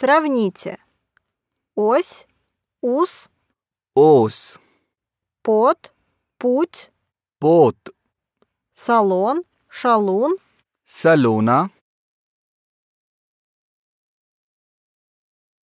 Сравните. Ось, ус, ос, под, путь, пот, салон, шалун, салона,